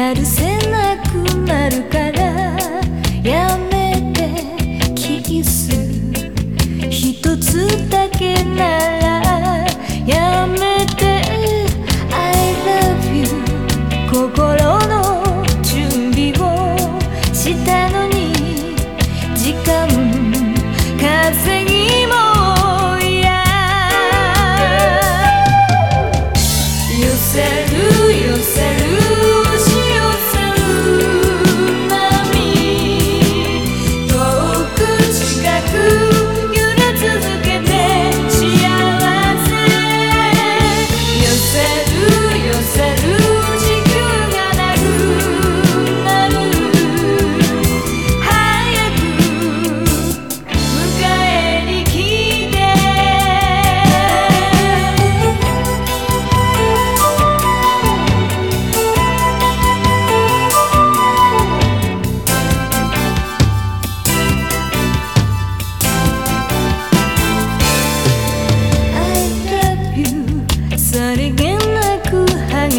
やるせなくなるからやめてキス。一つだけならやめて。I love you 心の準備をしたのに時間稼ぎ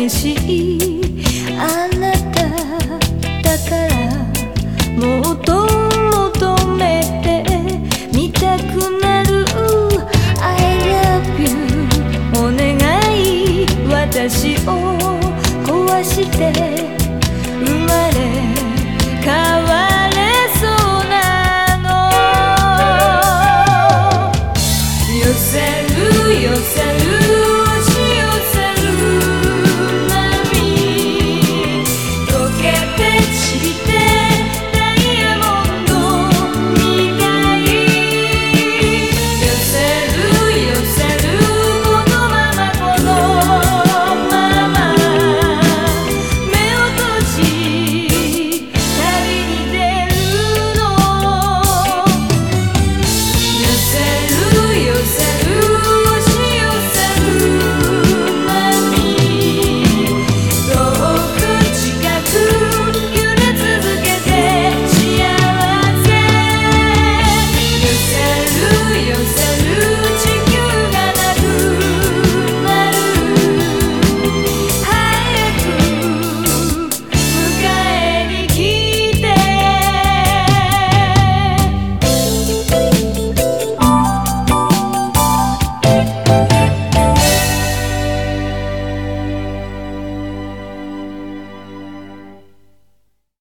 激し